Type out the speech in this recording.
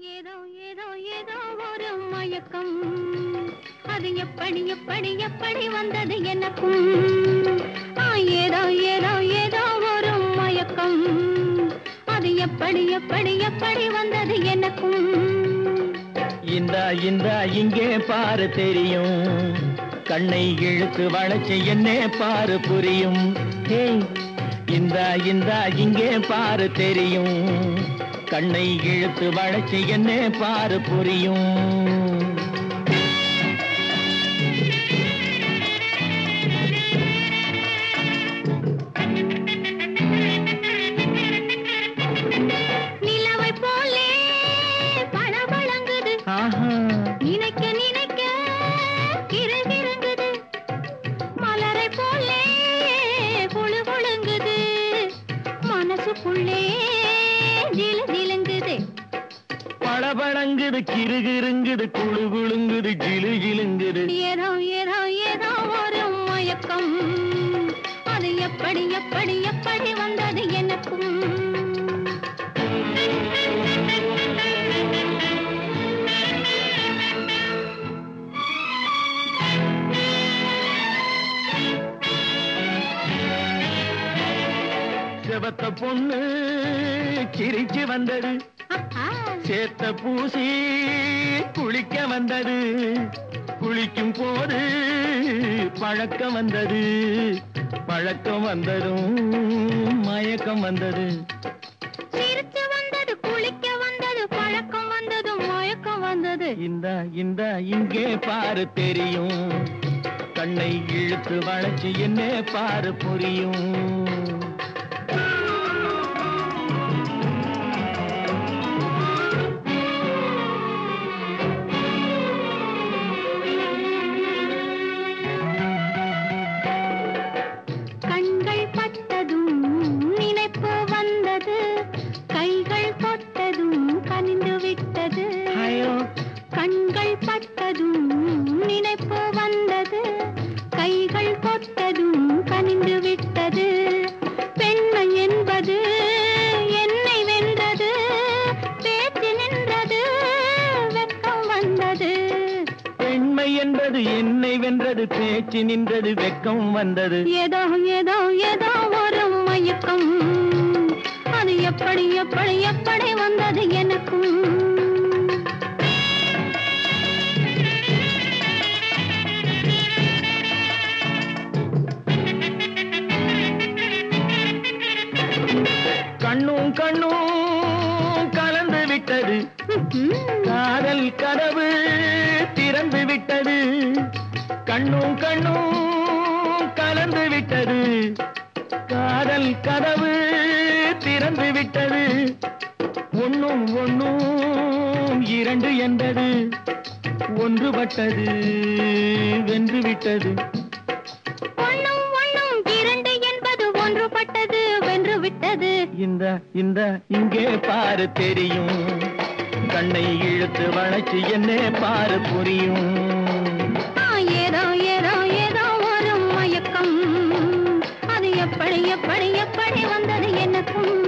ஏதோ ஏதோ ஏதோ ஒரு மயக்கம். அது எப்படி எப்படி எப்படி வந்தது எனக்கும்? ஏதோ ஏதோ ஏதோ ஒரு மயக்கம். அது எப்படி எப்படி எப்படி வந்தது எனக்கும்? இந்தா இந்தா இங்கே பாரு தெரியும். கண்ணை இழுத்து வளைச்சு என்னே பாரு புரியும். இந்தா இந்தா இங்கே பாரு தெரியும். கண்ணை இழுத்து வளர்ச்சி என்னே பாரு புரியும். பளபளங்குது கிறுகிறுங்குது குழு குழுங்குது ஜிலு ஜிலுங்குது ஏதோ ஏதோ ஏதோ ஒரு மயக்கம். அது எப்படி எப்படி எப்படி வந்தது எனக்கும். செவத்த பொண்ணு சிரிச்சு வந்தது. சேத்த பூசி குளிக்க வந்தது. குளிக்கும் போது பழக்கம் வந்தது. பழக்கம் வந்ததும் மயக்கம் வந்தது. சிரிச்சு வந்தது குளிக்க வந்தது பழக்கம் வந்தது மயக்கம் வந்தது. இந்த இந்த இங்கே பாரு தெரியும். கண்ணை இழுத்து வளைச்சு என்ன பாரு புரியும். கைகள் தொட்டதும் கனிந்து விட்டது. பெண்மை என்பது என்னை வென்றது. பேச்சு நின்றது வெட்கம் வந்தது. பெண்மை என்பது என்னை வென்றது பேச்சு நின்றது வெக்கம் வந்தது. ஏதோ ஏதோ ஏதோ ஒரு மயக்கம். அது எப்படி எப்படி எப்படி வந்தது எனக்கும். கண்ணும் கண்ணும் கலந்து விட்டது. காதல் கதவு திறந்து விட்டது. கண்ணும் கண்ணும் கலந்து விட்டது. காதல் கதவு திறந்து விட்டது. ஒண்ணும் ஒண்ணும் இரண்டு என்பது. ஒன்றுபட்டது வென்று விட்டது. இந்த இந்த இங்கே பாரு தெரியும். கண்ணை இழுத்து வளைச்சு என்னே பாரு புரியும். ஏதோ ஏதோ ஏதோ ஒரு மயக்கம். அது எப்படி எப்படி எப்படி வந்தது எனக்கும்?